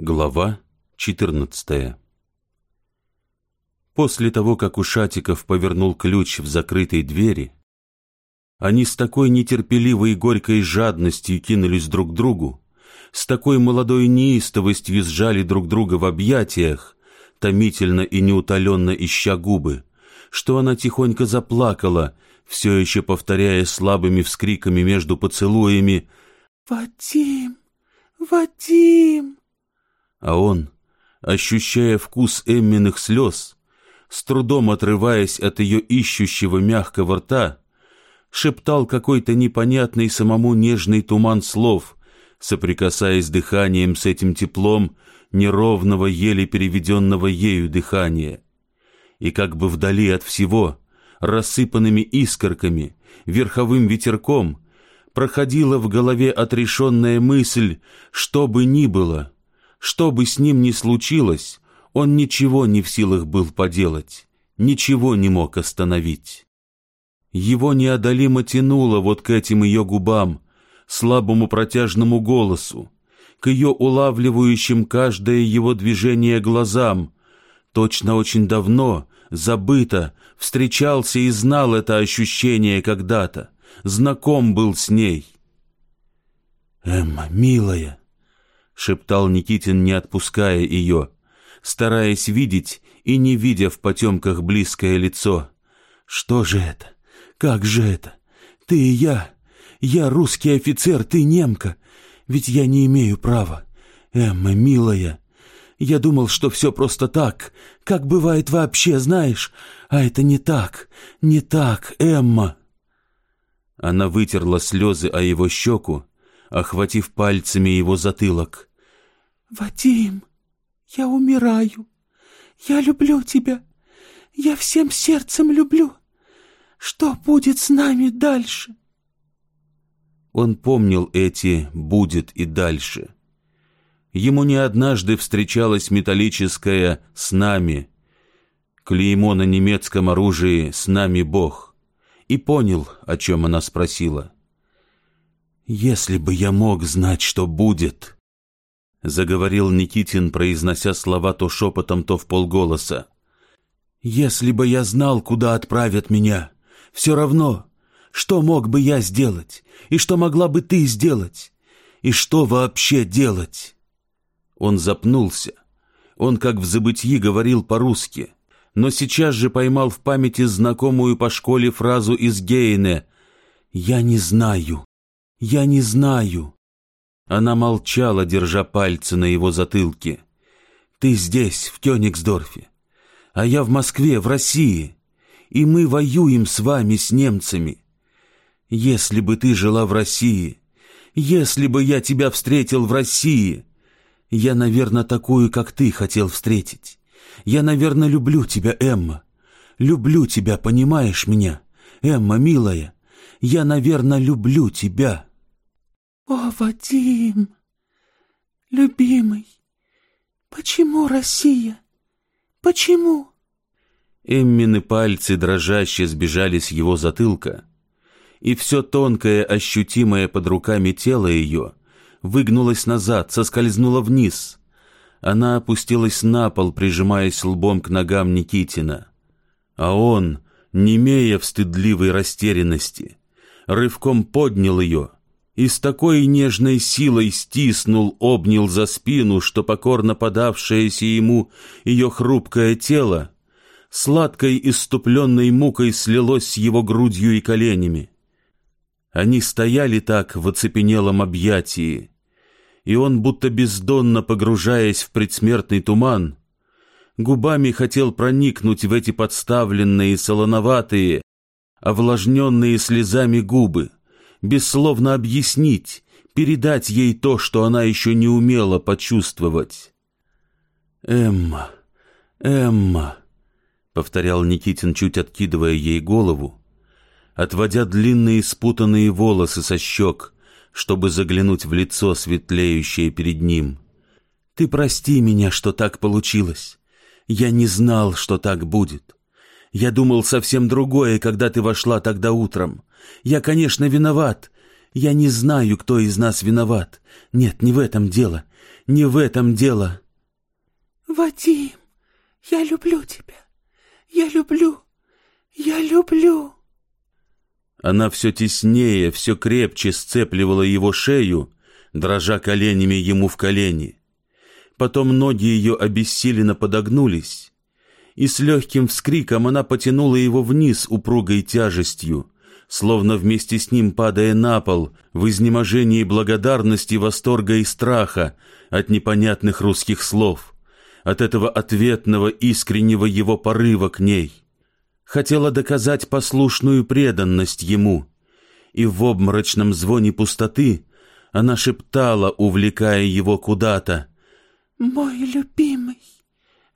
Глава 14 После того, как Ушатиков повернул ключ в закрытой двери, они с такой нетерпеливой и горькой жадностью кинулись друг к другу, с такой молодой неистовостью сжали друг друга в объятиях, томительно и неутоленно ища губы, что она тихонько заплакала, все еще повторяя слабыми вскриками между поцелуями «Вадим! Вадим!» А он, ощущая вкус Эмминых слез, с трудом отрываясь от ее ищущего мягкого рта, шептал какой-то непонятный самому нежный туман слов, соприкасаясь дыханием с этим теплом неровного, еле переведенного ею дыхания. И как бы вдали от всего, рассыпанными искорками, верховым ветерком, проходила в голове отрешенная мысль, что бы ни было — что бы с ним ни случилось, он ничего не в силах был поделать, ничего не мог остановить. Его неодолимо тянуло вот к этим ее губам, слабому протяжному голосу, к ее улавливающим каждое его движение глазам. Точно очень давно, забыто, встречался и знал это ощущение когда-то, знаком был с ней. «Эмма, милая!» Шептал Никитин, не отпуская ее, стараясь видеть и не видя в потемках близкое лицо. «Что же это? Как же это? Ты и я. Я русский офицер, ты немка. Ведь я не имею права. Эмма, милая, я думал, что все просто так, как бывает вообще, знаешь. А это не так, не так, Эмма». Она вытерла слезы о его щеку, охватив пальцами его затылок. «Вадим, я умираю. Я люблю тебя. Я всем сердцем люблю. Что будет с нами дальше?» Он помнил эти «будет и дальше». Ему не однажды встречалась металлическая «с нами», клеймо на немецком оружии «с нами Бог», и понял, о чем она спросила. «Если бы я мог знать, что будет», — заговорил Никитин, произнося слова то шепотом, то в полголоса. «Если бы я знал, куда отправят меня, все равно, что мог бы я сделать, и что могла бы ты сделать, и что вообще делать?» Он запнулся. Он, как в забытьи, говорил по-русски, но сейчас же поймал в памяти знакомую по школе фразу из Гейне «Я не знаю, я не знаю». Она молчала, держа пальцы на его затылке. «Ты здесь, в Кёнигсдорфе, а я в Москве, в России, и мы воюем с вами, с немцами. Если бы ты жила в России, если бы я тебя встретил в России, я, наверное, такую, как ты, хотел встретить. Я, наверное, люблю тебя, Эмма. Люблю тебя, понимаешь меня? Эмма, милая, я, наверное, люблю тебя». «О, Вадим, любимый, почему Россия? Почему?» Эммины пальцы дрожаще сбежали с его затылка, и все тонкое, ощутимое под руками тело ее выгнулось назад, соскользнуло вниз. Она опустилась на пол, прижимаясь лбом к ногам Никитина. А он, немея в стыдливой растерянности, рывком поднял ее — и с такой нежной силой стиснул, обнял за спину, что покорно подавшееся ему ее хрупкое тело, сладкой иступленной мукой слилось с его грудью и коленями. Они стояли так в оцепенелом объятии, и он, будто бездонно погружаясь в предсмертный туман, губами хотел проникнуть в эти подставленные солоноватые, овлажненные слезами губы, бессловно объяснить, передать ей то, что она еще не умела почувствовать. «Эмма, Эмма», — повторял Никитин, чуть откидывая ей голову, отводя длинные спутанные волосы со щек, чтобы заглянуть в лицо, светлеющее перед ним. «Ты прости меня, что так получилось. Я не знал, что так будет. Я думал совсем другое, когда ты вошла тогда утром. Я, конечно, виноват. Я не знаю, кто из нас виноват. Нет, не в этом дело. Не в этом дело. Вадим, я люблю тебя. Я люблю. Я люблю. Она все теснее, все крепче сцепливала его шею, дрожа коленями ему в колени. Потом ноги ее обессиленно подогнулись, и с легким вскриком она потянула его вниз упругой тяжестью, словно вместе с ним падая на пол в изнеможении благодарности, восторга и страха от непонятных русских слов, от этого ответного искреннего его порыва к ней. Хотела доказать послушную преданность ему, и в обморочном звоне пустоты она шептала, увлекая его куда-то. «Мой любимый,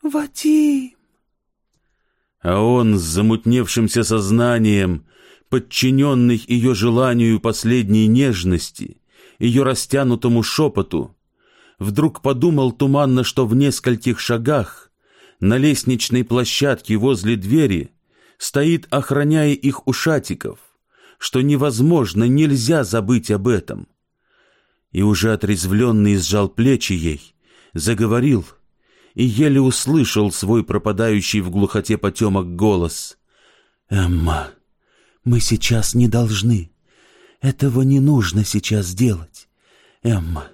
Вадим!» А он с замутневшимся сознанием подчиненный ее желанию последней нежности, ее растянутому шепоту, вдруг подумал туманно, что в нескольких шагах на лестничной площадке возле двери стоит, охраняя их ушатиков, что невозможно, нельзя забыть об этом. И уже отрезвленный сжал плечи ей, заговорил и еле услышал свой пропадающий в глухоте потемок голос. «Эмма!» Мы сейчас не должны. Этого не нужно сейчас делать. Эмма,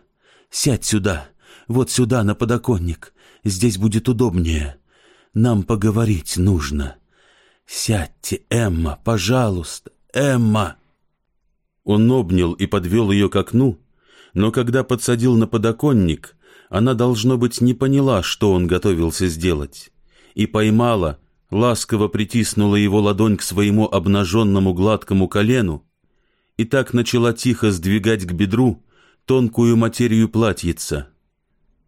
сядь сюда, вот сюда, на подоконник. Здесь будет удобнее. Нам поговорить нужно. Сядьте, Эмма, пожалуйста, Эмма. Он обнял и подвел ее к окну, но когда подсадил на подоконник, она, должно быть, не поняла, что он готовился сделать, и поймала, ласково притиснула его ладонь к своему обнаженному гладкому колену и так начала тихо сдвигать к бедру тонкую материю платьица.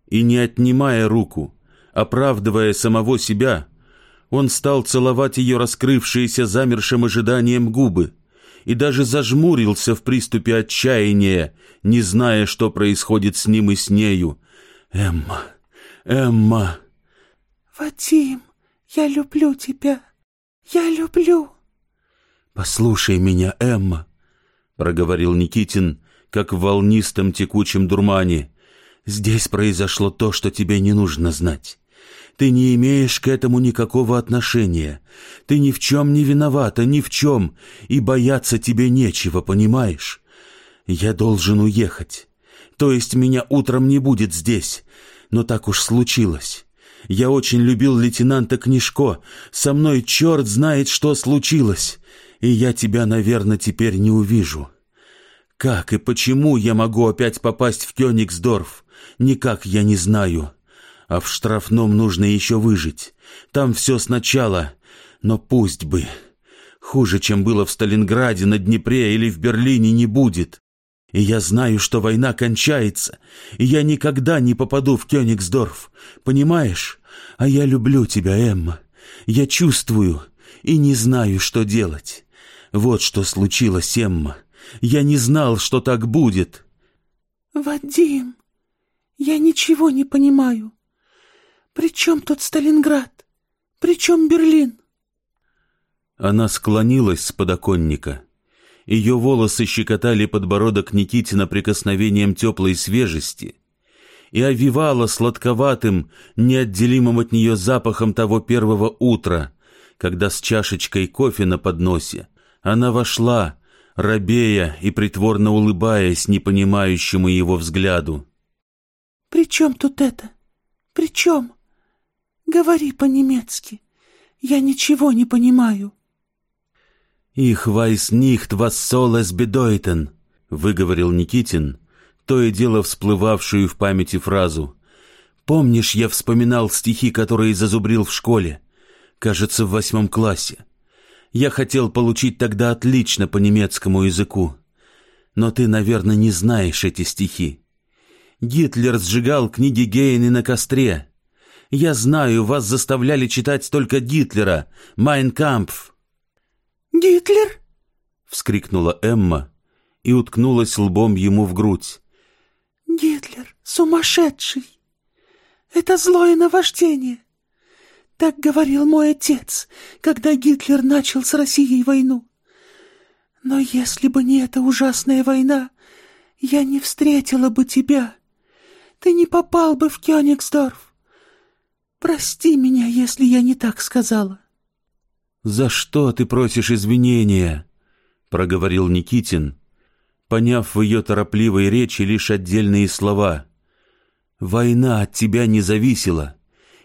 И не отнимая руку, оправдывая самого себя, он стал целовать ее раскрывшиеся замершим ожиданием губы и даже зажмурился в приступе отчаяния, не зная, что происходит с ним и с нею. «Эмма! Эмма!» «Вадим!» Я люблю тебя. Я люблю. Послушай меня, Эмма, проговорил Никитин, как в волнистом текучем дурмане. Здесь произошло то, что тебе не нужно знать. Ты не имеешь к этому никакого отношения. Ты ни в чем не виновата, ни в чем, и бояться тебе нечего, понимаешь? Я должен уехать. То есть меня утром не будет здесь, но так уж случилось. Я очень любил лейтенанта Книжко. Со мной черт знает, что случилось. И я тебя, наверное, теперь не увижу. Как и почему я могу опять попасть в Кёнигсдорф? Никак я не знаю. А в штрафном нужно еще выжить. Там все сначала. Но пусть бы. Хуже, чем было в Сталинграде, на Днепре или в Берлине, не будет. И я знаю, что война кончается, и я никогда не попаду в Кёнигсдорф. Понимаешь? А я люблю тебя, Эмма. Я чувствую и не знаю, что делать. Вот что случилось, Эмма. Я не знал, что так будет. Вадим, я ничего не понимаю. При чем тут Сталинград? При чем Берлин? Она склонилась с подоконника. Ее волосы щекотали подбородок Никитина прикосновением теплой свежести и овивала сладковатым, неотделимым от нее запахом того первого утра, когда с чашечкой кофе на подносе она вошла, робея и притворно улыбаясь непонимающему его взгляду. «При чем тут это? При чем? Говори по-немецки. Я ничего не понимаю». «Ich weiß nicht, was soll es bedeuten», — выговорил Никитин, то и дело всплывавшую в памяти фразу. «Помнишь, я вспоминал стихи, которые зазубрил в школе? Кажется, в восьмом классе. Я хотел получить тогда отлично по немецкому языку. Но ты, наверное, не знаешь эти стихи. Гитлер сжигал книги Гейне на костре. Я знаю, вас заставляли читать только Гитлера, «Майн Кампф». «Гитлер?» — вскрикнула Эмма и уткнулась лбом ему в грудь. «Гитлер сумасшедший! Это злое наваждение!» Так говорил мой отец, когда Гитлер начал с Россией войну. Но если бы не эта ужасная война, я не встретила бы тебя. ты не попал бы в Кёнигсдорф. Прости меня, если я не так сказала. «За что ты просишь извинения?» — проговорил Никитин, поняв в ее торопливой речи лишь отдельные слова. «Война от тебя не зависела,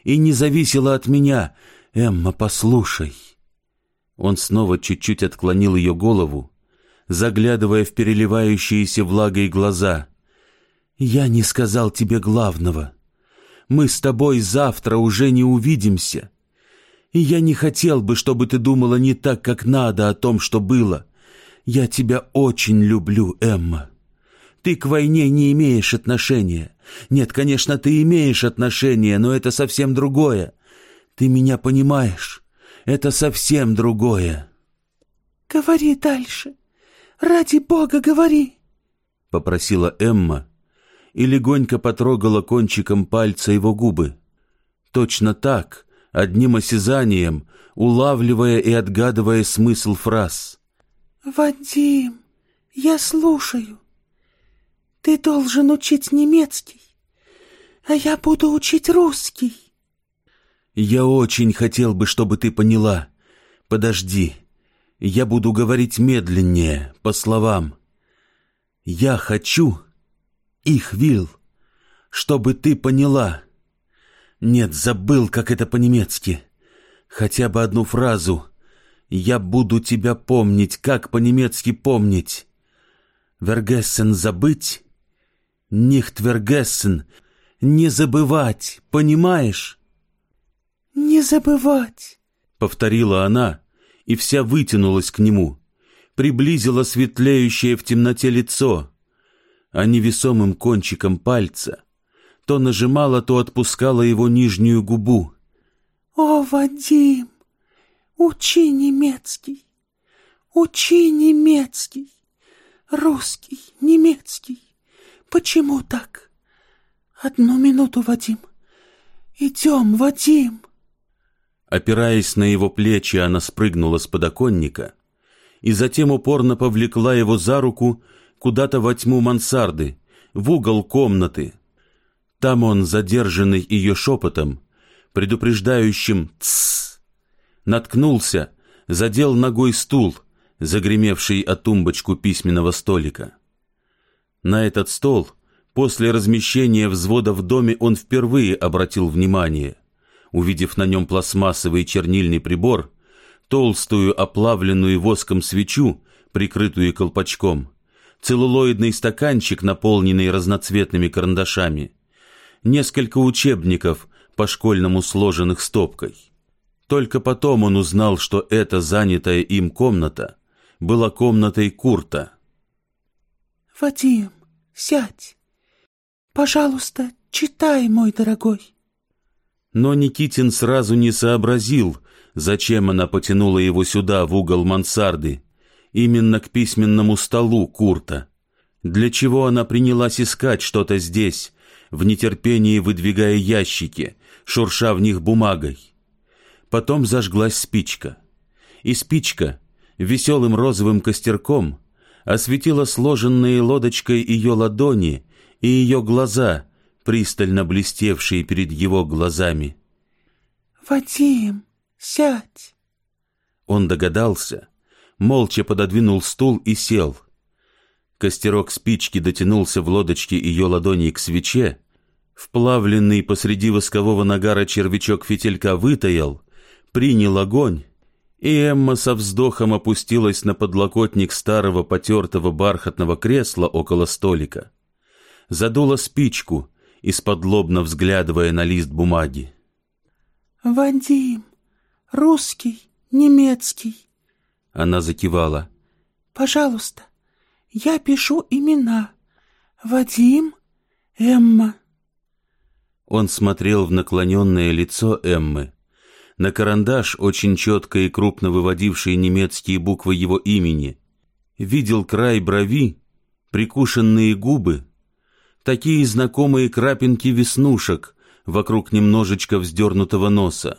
и не зависела от меня. Эмма, послушай». Он снова чуть-чуть отклонил ее голову, заглядывая в переливающиеся влагой глаза. «Я не сказал тебе главного. Мы с тобой завтра уже не увидимся. И я не хотел бы, чтобы ты думала не так, как надо о том, что было. Я тебя очень люблю, Эмма. Ты к войне не имеешь отношения. Нет, конечно, ты имеешь отношения, но это совсем другое. Ты меня понимаешь? Это совсем другое. Говори дальше. Ради Бога, говори, попросила Эмма и легонько потрогала кончиком пальца его губы. Точно так, одним осязанием, улавливая и отгадывая смысл фраз. «Вадим, я слушаю. Ты должен учить немецкий, а я буду учить русский». «Я очень хотел бы, чтобы ты поняла. Подожди, я буду говорить медленнее, по словам. Я хочу, их вил, чтобы ты поняла. Нет, забыл, как это по-немецки. Хотя бы одну фразу. Я буду тебя помнить, как по-немецки помнить. Вергессен забыть? Нихт вергессен, не забывать, понимаешь? «Не забывать», — повторила она, и вся вытянулась к нему, приблизила светлеющее в темноте лицо, а невесомым кончиком пальца то нажимала, то отпускала его нижнюю губу. «О, Вадим, учи немецкий, учи немецкий, русский, немецкий. Почему так? Одну минуту, Вадим. Идем, Вадим». Опираясь на его плечи, она спрыгнула с подоконника и затем упорно повлекла его за руку куда-то во тьму мансарды, в угол комнаты. Там он, задержанный ее шепотом, предупреждающим «тссс», наткнулся, задел ногой стул, загремевший о тумбочку письменного столика. На этот стол после размещения взвода в доме он впервые обратил внимание — увидев на нем пластмассовый чернильный прибор, толстую оплавленную воском свечу, прикрытую колпачком, целлулоидный стаканчик, наполненный разноцветными карандашами, несколько учебников, по-школьному сложенных стопкой. Только потом он узнал, что эта занятая им комната была комнатой Курта. «Вадим, сядь. Пожалуйста, читай, мой дорогой». Но Никитин сразу не сообразил, зачем она потянула его сюда, в угол мансарды, именно к письменному столу Курта. Для чего она принялась искать что-то здесь, в нетерпении выдвигая ящики, шурша в них бумагой. Потом зажглась спичка. И спичка, веселым розовым костерком, осветила сложенные лодочкой ее ладони и ее глаза — пристально блестевшие перед его глазами. «Вадим, сядь!» Он догадался, молча пододвинул стул и сел. Костерок спички дотянулся в лодочке ее ладони к свече, вплавленный посреди воскового нагара червячок фитилька вытаял, принял огонь, и Эмма со вздохом опустилась на подлокотник старого потертого бархатного кресла около столика. Задула спичку, из-под лобно взглядывая на лист бумаги. «Вадим, русский, немецкий». Она закивала. «Пожалуйста, я пишу имена. Вадим, Эмма». Он смотрел в наклоненное лицо Эммы, на карандаш, очень четко и крупно выводивший немецкие буквы его имени, видел край брови, прикушенные губы, такие знакомые крапинки веснушек вокруг немножечко вздернутого носа.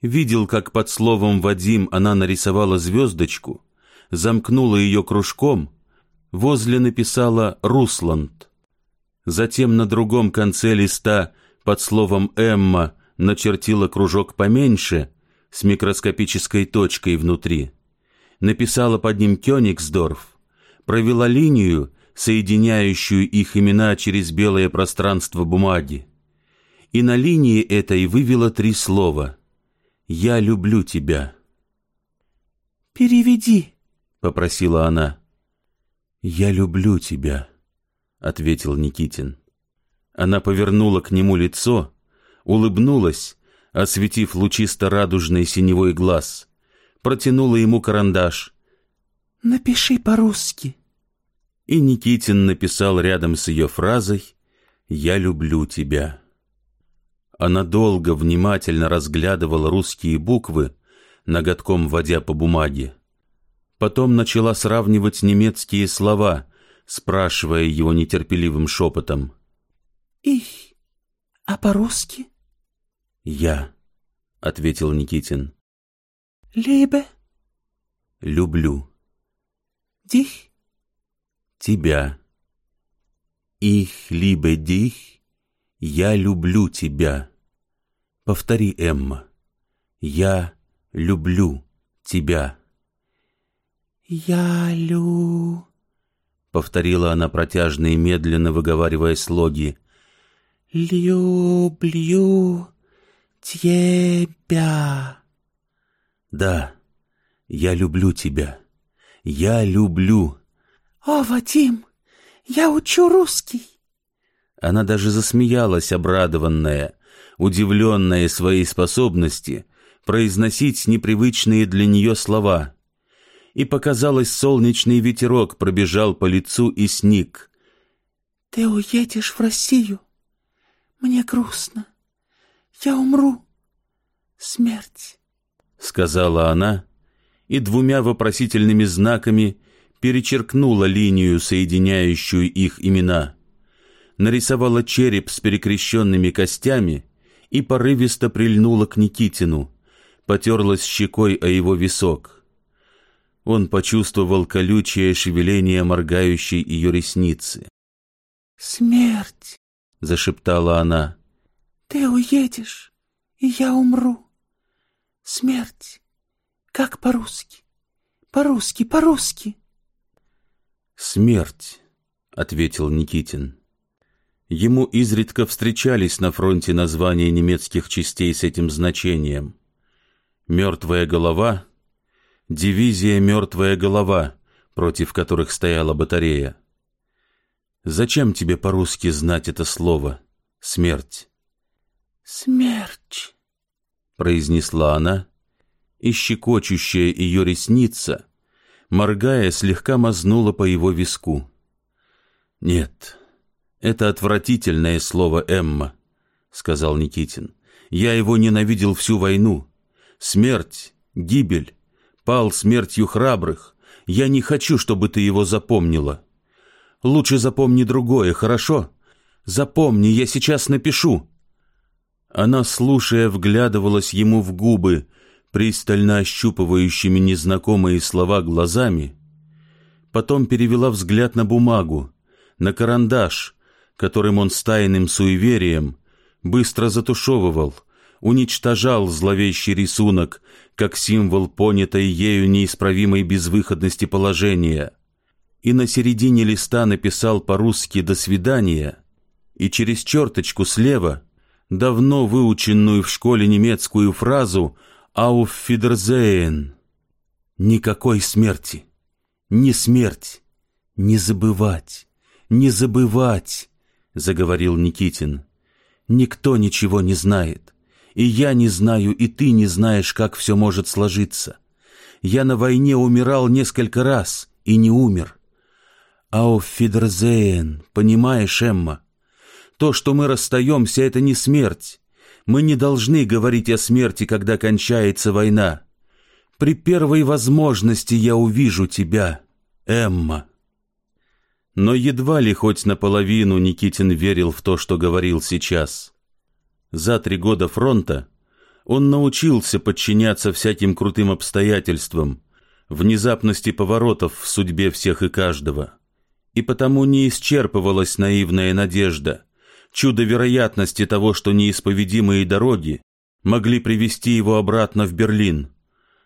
Видел, как под словом «Вадим» она нарисовала звездочку, замкнула ее кружком, возле написала «Русланд». Затем на другом конце листа под словом «Эмма» начертила кружок поменьше с микроскопической точкой внутри. Написала под ним «Кёнигсдорф», провела линию, соединяющую их имена через белое пространство бумаги. И на линии этой вывела три слова «Я люблю тебя». «Переведи», — попросила она. «Я люблю тебя», — ответил Никитин. Она повернула к нему лицо, улыбнулась, осветив лучисто-радужный синевой глаз, протянула ему карандаш. «Напиши по-русски». И Никитин написал рядом с ее фразой «Я люблю тебя». Она долго, внимательно разглядывала русские буквы, ноготком водя по бумаге. Потом начала сравнивать немецкие слова, спрашивая его нетерпеливым шепотом. «Их, а по-русски?» «Я», — ответил Никитин. «Либе?» «Люблю». «Дих?» «Тебя». «Их либе дих, я люблю тебя». Повтори, Эмма. Я люблю тебя. «Я лю...» — повторила она протяжно и медленно выговаривая слоги. «Люблю тебя». «Да, я люблю тебя. Я люблю». «О, Вадим, я учу русский». Она даже засмеялась, обрадованная, удивленная своей способности произносить непривычные для нее слова. И показалось, солнечный ветерок пробежал по лицу и сник. «Ты уедешь в Россию? Мне грустно. Я умру. Смерть», — сказала она, и двумя вопросительными знаками перечеркнула линию, соединяющую их имена. Нарисовала череп с перекрещенными костями и порывисто прильнула к Никитину, потерлась щекой о его висок. Он почувствовал колючее шевеление моргающей ее ресницы. «Смерть!» — зашептала она. «Ты уедешь, и я умру. Смерть! Как по-русски? По-русски, по-русски!» «Смерть!» — ответил Никитин. Ему изредка встречались на фронте названия немецких частей с этим значением. «Мертвая голова», «Дивизия «Мертвая голова», против которых стояла батарея. Зачем тебе по-русски знать это слово «смерть»? «Смерть», — произнесла она, и щекочущая ее ресница, моргая, слегка мазнула по его виску. «Нет, это отвратительное слово «Эмма», — сказал Никитин. «Я его ненавидел всю войну. Смерть, гибель, пал смертью храбрых. Я не хочу, чтобы ты его запомнила. Лучше запомни другое, хорошо? Запомни, я сейчас напишу». Она, слушая, вглядывалась ему в губы, пристально ощупывающими незнакомые слова глазами, потом перевела взгляд на бумагу, на карандаш, которым он с тайным суеверием быстро затушевывал, уничтожал зловещий рисунок, как символ понятой ею неисправимой безвыходности положения, и на середине листа написал по-русски «до свидания», и через черточку слева давно выученную в школе немецкую фразу «Auf Wiedersehen» «Никакой смерти, не смерть, не забывать, не забывать», — заговорил Никитин. «Никто ничего не знает. И я не знаю, и ты не знаешь, как все может сложиться. Я на войне умирал несколько раз и не умер. Ауфидерзейн, понимаешь, Эмма? То, что мы расстаемся, это не смерть. Мы не должны говорить о смерти, когда кончается война. При первой возможности я увижу тебя, Эмма». Но едва ли хоть наполовину Никитин верил в то, что говорил сейчас. За три года фронта он научился подчиняться всяким крутым обстоятельствам, внезапности поворотов в судьбе всех и каждого. И потому не исчерпывалась наивная надежда, чудо вероятности того, что неисповедимые дороги могли привести его обратно в Берлин,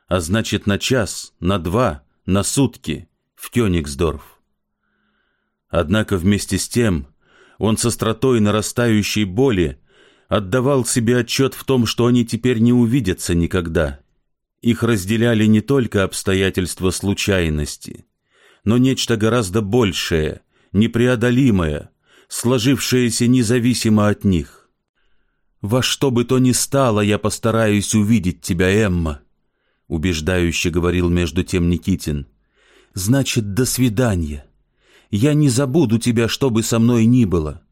а значит на час, на два, на сутки в Кёнигсдорф. Однако вместе с тем он со стратой нарастающей боли отдавал себе отчет в том, что они теперь не увидятся никогда. Их разделяли не только обстоятельства случайности, но нечто гораздо большее, непреодолимое, сложившееся независимо от них. «Во что бы то ни стало, я постараюсь увидеть тебя, Эмма», — убеждающе говорил между тем Никитин. «Значит, до свидания. Я не забуду тебя, что бы со мной ни было.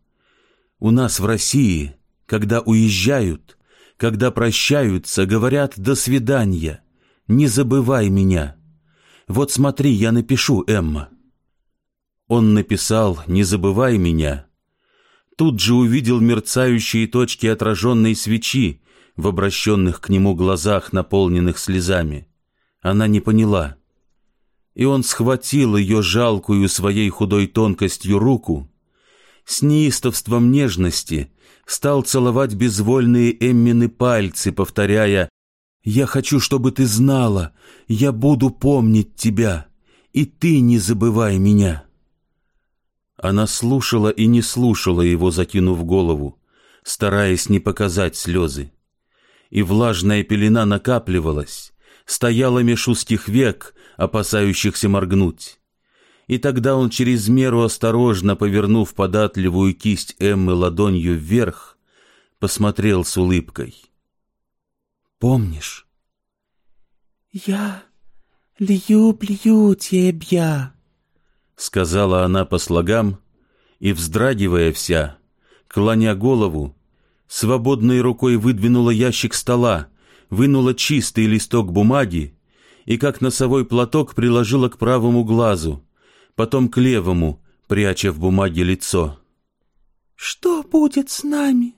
У нас в России, когда уезжают, когда прощаются, говорят «до свидания». Не забывай меня. Вот смотри, я напишу, Эмма. Он написал «Не забывай меня». Тут же увидел мерцающие точки отраженной свечи в обращенных к нему глазах, наполненных слезами. Она не поняла и он схватил ее жалкую своей худой тонкостью руку, с неистовством нежности стал целовать безвольные Эммины пальцы, повторяя «Я хочу, чтобы ты знала, я буду помнить тебя, и ты не забывай меня». Она слушала и не слушала его, закинув голову, стараясь не показать слезы. И влажная пелена накапливалась, стояла меж узких век, опасающихся моргнуть. И тогда он через меру осторожно, повернув податливую кисть Эммы ладонью вверх, посмотрел с улыбкой. «Помнишь?» «Я люблю тебя», — сказала она по слогам, и, вздрагивая вся, клоня голову, свободной рукой выдвинула ящик стола, вынула чистый листок бумаги и как носовой платок приложила к правому глазу, потом к левому, пряча в бумаге лицо. «Что будет с нами?»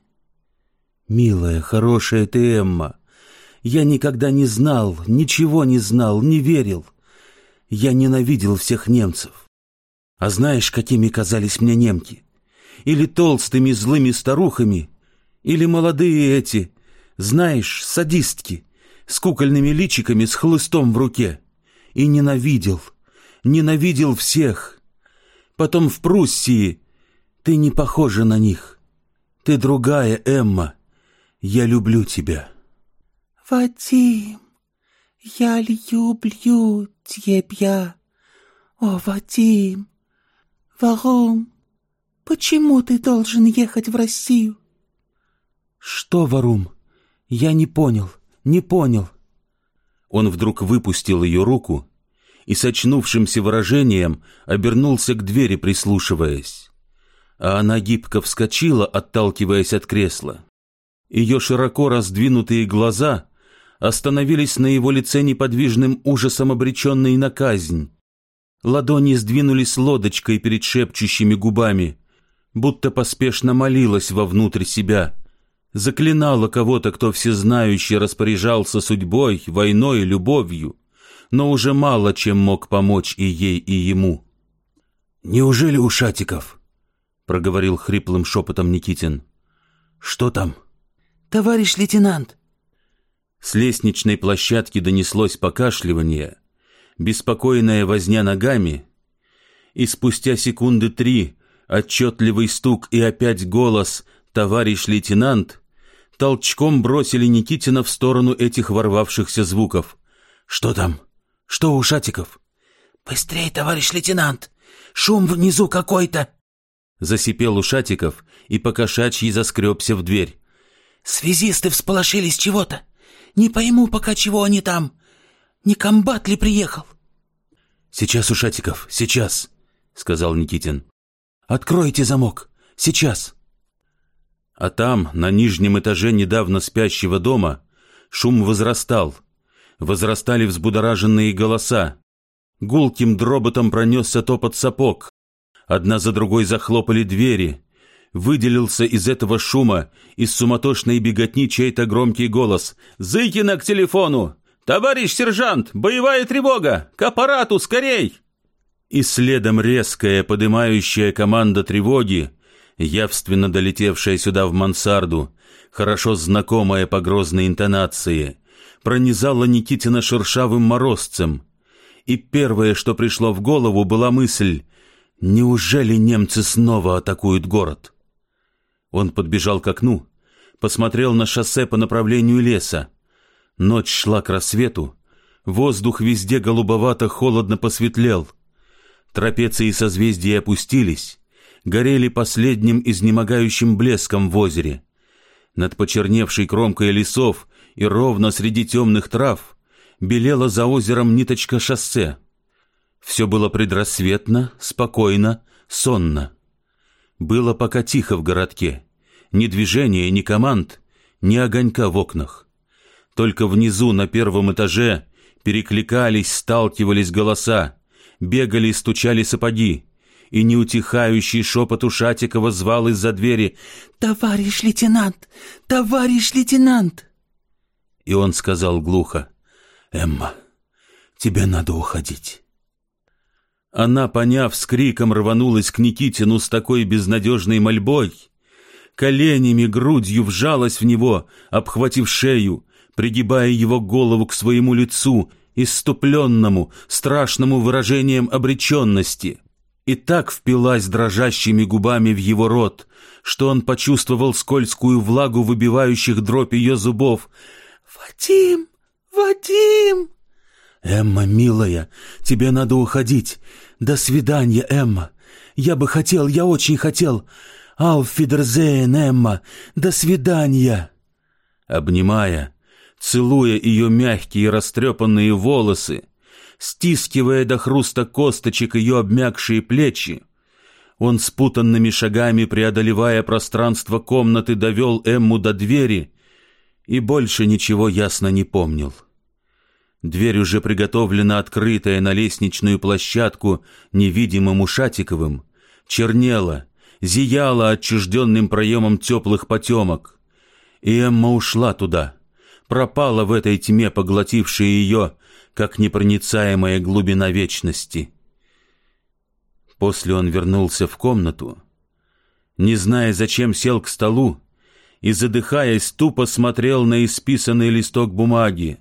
«Милая, хорошая ты, Эмма, я никогда не знал, ничего не знал, не верил. Я ненавидел всех немцев. А знаешь, какими казались мне немки? Или толстыми злыми старухами, или молодые эти, знаешь, садистки, с кукольными личиками с хлыстом в руке. И ненавидел, ненавидел всех. Потом в Пруссии ты не похожа на них. Ты другая, Эмма. Я люблю тебя. Вадим, я люблю тебя. О, Вадим, Варум, почему ты должен ехать в Россию? Что, Варум? Я не понял, не понял. Он вдруг выпустил ее руку и с очнувшимся выражением обернулся к двери, прислушиваясь. А она гибко вскочила, отталкиваясь от кресла. Ее широко раздвинутые глаза остановились на его лице неподвижным ужасом обреченной на казнь. Ладони сдвинулись лодочкой перед шепчущими губами, будто поспешно молилась вовнутрь себя — заклинала кого-то, кто всезнающий распоряжался судьбой, войной, любовью, но уже мало чем мог помочь и ей, и ему. «Неужели у Шатиков?» — проговорил хриплым шепотом Никитин. «Что там?» «Товарищ лейтенант!» С лестничной площадки донеслось покашливание, беспокойная возня ногами, и спустя секунды три отчетливый стук и опять голос «Товарищ лейтенант» толчком бросили Никитина в сторону этих ворвавшихся звуков. «Что там? Что у Шатиков?» «Быстрей, товарищ лейтенант! Шум внизу какой-то!» Засипел Ушатиков и покошачьи заскребся в дверь. «Связисты всполошились чего-то! Не пойму пока, чего они там! Не комбат ли приехал?» «Сейчас, Ушатиков, сейчас!» — сказал Никитин. «Откройте замок! Сейчас!» А там, на нижнем этаже недавно спящего дома, шум возрастал. Возрастали взбудораженные голоса. Гулким дроботом пронесся топот сапог. Одна за другой захлопали двери. Выделился из этого шума, из суматошной беготни чей-то громкий голос. «Зыкина к телефону! Товарищ сержант, боевая тревога! К аппарату, скорей!» И следом резкая, подымающая команда тревоги, явственно долетевшая сюда в мансарду, хорошо знакомая по грозной интонации, пронизала Никитина шершавым морозцем. И первое, что пришло в голову, была мысль «Неужели немцы снова атакуют город?» Он подбежал к окну, посмотрел на шоссе по направлению леса. Ночь шла к рассвету, воздух везде голубовато-холодно посветлел. Трапеции созвездия опустились, горели последним изнемогающим блеском в озере. Над почерневшей кромкой лесов и ровно среди темных трав белела за озером ниточка шоссе. Все было предрассветно, спокойно, сонно. Было пока тихо в городке. Ни движения, ни команд, ни огонька в окнах. Только внизу, на первом этаже, перекликались, сталкивались голоса, бегали и стучали сапоги, и неутихающий шепот Ушатикова звал из-за двери «Товарищ лейтенант! Товарищ лейтенант!» И он сказал глухо «Эмма, тебе надо уходить». Она, поняв, с криком рванулась к Никитину с такой безнадежной мольбой, коленями, грудью вжалась в него, обхватив шею, пригибая его голову к своему лицу, иступленному, страшному выражением обреченности, и так впилась дрожащими губами в его рот, что он почувствовал скользкую влагу выбивающих дробь ее зубов. «Вадим! Вадим!» «Эмма, милая, тебе надо уходить. До свидания, Эмма. Я бы хотел, я очень хотел. Ауфидерзеен, Эмма. До свидания!» Обнимая, целуя ее мягкие растрепанные волосы, стискивая до хруста косточек ее обмякшие плечи, он спутанными шагами, преодолевая пространство комнаты, довел Эмму до двери и больше ничего ясно не помнил. Дверь уже приготовлена открытая на лестничную площадку невидимым Ушатиковым, чернела, зияла отчужденным проемом теплых потемок. И Эмма ушла туда, пропала в этой тьме, поглотившей ее, как непроницаемая глубина вечности. После он вернулся в комнату, не зная, зачем сел к столу, и, задыхаясь, тупо смотрел на исписанный листок бумаги,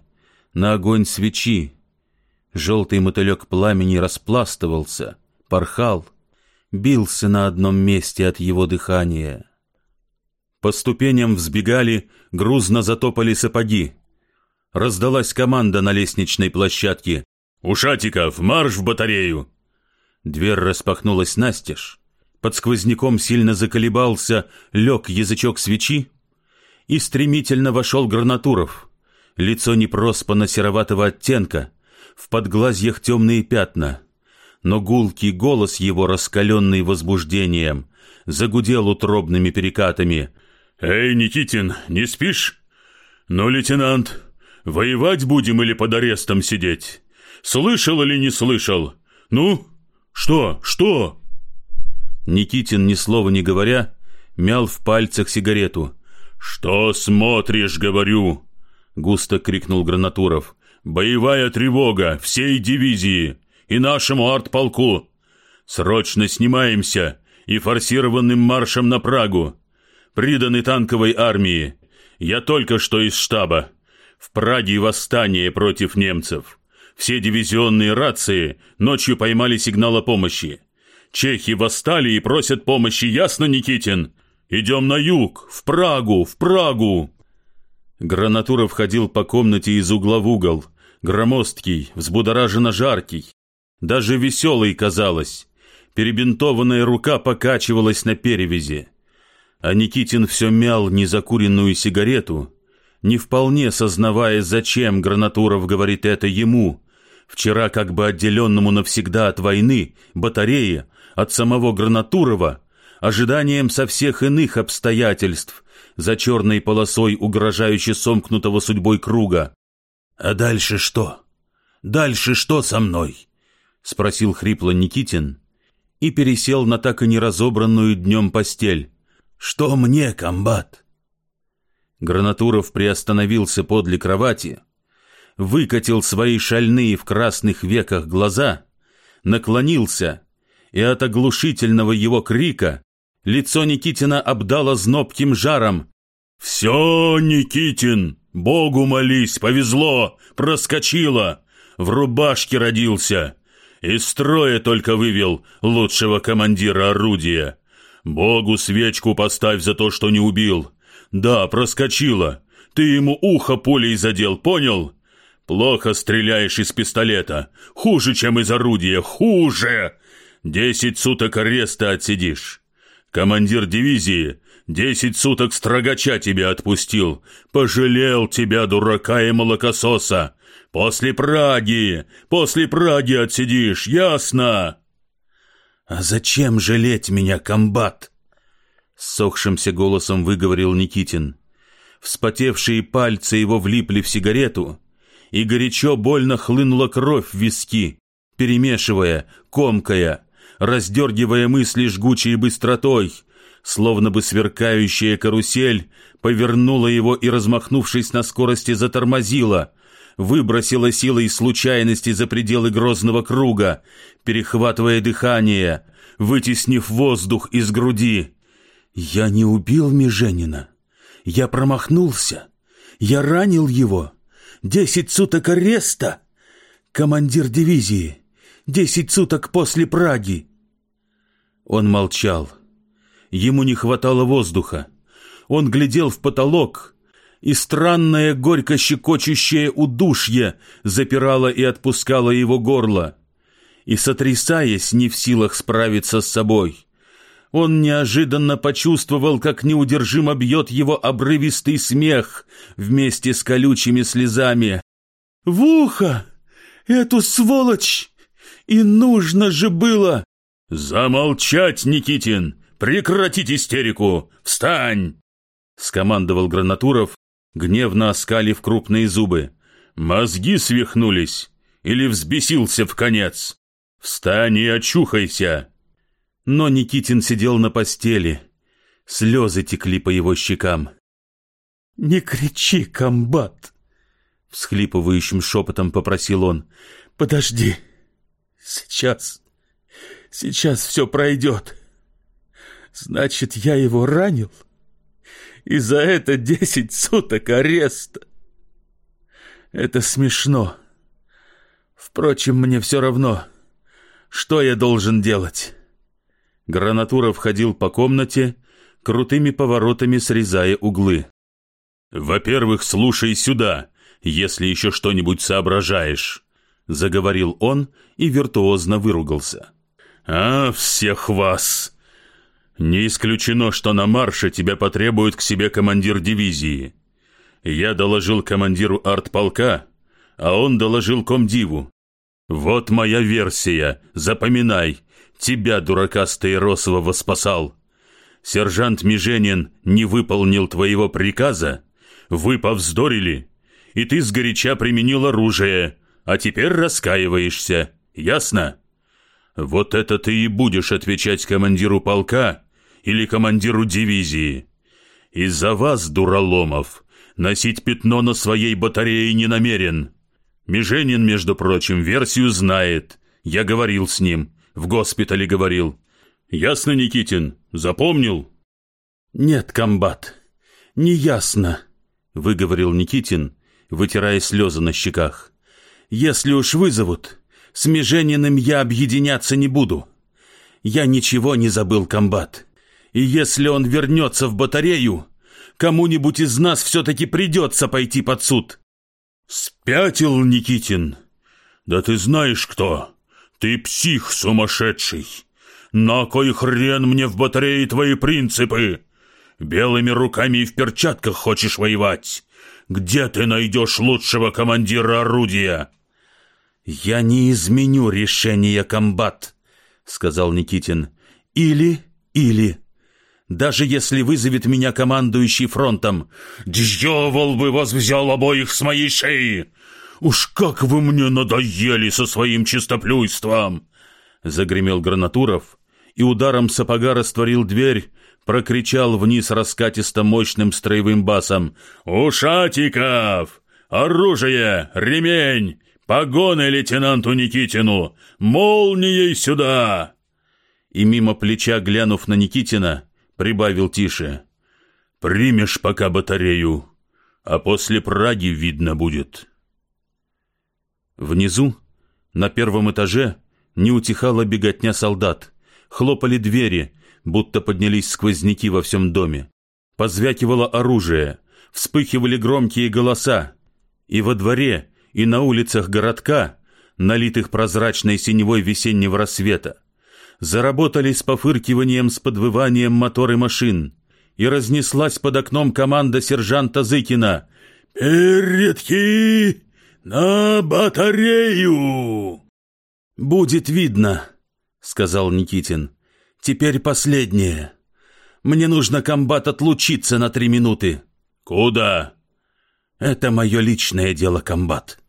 на огонь свечи. Желтый мотылек пламени распластывался, порхал, бился на одном месте от его дыхания. По ступеням взбегали, грузно затопали сапоги. Раздалась команда на лестничной площадке. «Ушатиков, марш в батарею!» Дверь распахнулась настежь. Под сквозняком сильно заколебался, лег язычок свечи, и стремительно вошел Гранатуров — лицо непроспано сероватого оттенка, в подглазьях темные пятна, но гулкий голос его, раскаленный возбуждением, загудел утробными перекатами. «Эй, Никитин, не спишь? Ну, лейтенант, воевать будем или под арестом сидеть? Слышал или не слышал? Ну, что, что?» Никитин, ни слова не говоря, мял в пальцах сигарету. «Что смотришь, говорю?» — густо крикнул Гранатуров. «Боевая тревога всей дивизии и нашему артполку! Срочно снимаемся и форсированным маршем на Прагу! Приданы танковой армии! Я только что из штаба! В Праге восстание против немцев! Все дивизионные рации ночью поймали сигнал о помощи! Чехи восстали и просят помощи, ясно, Никитин? Идем на юг, в Прагу, в Прагу!» Гранатура входил по комнате из угла в угол, громоздкий, взбудораженно жаркий. Даже веселый казалось. Перебинтованная рука покачивалась на перевязи. А Никитин все мял незакуренную сигарету, не вполне сознавая, зачем Гранатуров говорит это ему, вчера как бы отделенному навсегда от войны, батареи, от самого Гранатурова, ожиданием со всех иных обстоятельств, за черной полосой угрожающе сомкнутого судьбой круга. «А дальше что? Дальше что со мной?» — спросил хрипло Никитин и пересел на так и не разобранную днем постель. «Что мне, комбат?» Гранатуров приостановился подле кровати, выкатил свои шальные в красных веках глаза, наклонился, и от оглушительного его крика лицо Никитина обдало знобким жаром. «Все, Никитин, Богу молись, повезло, проскочило, в рубашке родился, из строя только вывел лучшего командира орудия. Богу свечку поставь за то, что не убил. Да, проскочило, ты ему ухо пулей задел, понял? Плохо стреляешь из пистолета, хуже, чем из орудия, хуже!» Десять суток ареста отсидишь. Командир дивизии десять суток строгача тебя отпустил. Пожалел тебя, дурака и молокососа. После Праги, после Праги отсидишь, ясно? А зачем жалеть меня, комбат? Сохшимся голосом выговорил Никитин. Вспотевшие пальцы его влипли в сигарету, и горячо больно хлынула кровь в виски, перемешивая, комкая, раздергивая мысли жгучей быстротой, словно бы сверкающая карусель повернула его и, размахнувшись на скорости, затормозила, выбросила силой случайности за пределы грозного круга, перехватывая дыхание, вытеснив воздух из груди. «Я не убил Меженина. Я промахнулся. Я ранил его. Десять суток ареста. Командир дивизии. Десять суток после Праги!» Он молчал. Ему не хватало воздуха. Он глядел в потолок, и странное горько щекочущее удушье запирало и отпускало его горло. И, сотрясаясь, не в силах справиться с собой, он неожиданно почувствовал, как неудержимо бьет его обрывистый смех вместе с колючими слезами. «В ухо! Эту сволочь! И нужно же было...» «Замолчать, Никитин! Прекратить истерику! Встань!» Скомандовал Гранатуров, гневно оскалив крупные зубы. «Мозги свихнулись! Или взбесился в конец? Встань и очухайся!» Но Никитин сидел на постели. Слезы текли по его щекам. «Не кричи, комбат!» Всхлипывающим шепотом попросил он. «Подожди!» Сейчас, сейчас все пройдет. Значит, я его ранил? И за это десять суток ареста. Это смешно. Впрочем, мне все равно. Что я должен делать? Гранатура входил по комнате, крутыми поворотами срезая углы. «Во-первых, слушай сюда, если еще что-нибудь соображаешь. — заговорил он и виртуозно выругался. «А, всех вас! Не исключено, что на марше тебя потребует к себе командир дивизии. Я доложил командиру артполка, а он доложил комдиву. Вот моя версия, запоминай, тебя, дурака Стаиросова, спасал. Сержант Меженин не выполнил твоего приказа, вы повздорили, и ты сгоряча применил оружие» а теперь раскаиваешься, ясно? Вот это ты и будешь отвечать командиру полка или командиру дивизии. Из-за вас, дураломов, носить пятно на своей батарее не намерен. Меженин, между прочим, версию знает. Я говорил с ним, в госпитале говорил. Ясно, Никитин, запомнил? Нет, комбат, не ясно, выговорил Никитин, вытирая слезы на щеках. Если уж вызовут, с Межениным я объединяться не буду. Я ничего не забыл, комбат. И если он вернется в батарею, кому-нибудь из нас все-таки придется пойти под суд. Спятил, Никитин? Да ты знаешь кто? Ты псих сумасшедший. На кой хрен мне в батарее твои принципы? Белыми руками и в перчатках хочешь воевать? Где ты найдешь лучшего командира орудия?» «Я не изменю решение, комбат», — сказал Никитин. «Или, или. Даже если вызовет меня командующий фронтом». «Дьявол бы вас взял обоих с моей шеи! Уж как вы мне надоели со своим чистоплюйством!» Загремел Гранатуров и ударом сапога растворил дверь, прокричал вниз раскатисто мощным строевым басом. «Ушатиков! Оружие! Ремень! Погоны лейтенанту Никитину! Молнией сюда!» И мимо плеча, глянув на Никитина, прибавил тише. «Примешь пока батарею, а после Праги видно будет». Внизу, на первом этаже, не утихала беготня солдат. Хлопали двери, будто поднялись сквозняки во всем доме. Позвякивало оружие, вспыхивали громкие голоса. И во дворе, и на улицах городка, налитых прозрачной синевой весеннего рассвета, заработали с пофыркиванием, с подвыванием моторы машин, и разнеслась под окном команда сержанта Зыкина. «Передки на батарею!» «Будет видно», — сказал Никитин. «Теперь последнее. Мне нужно, комбат, отлучиться на три минуты». «Куда?» «Это мое личное дело, комбат».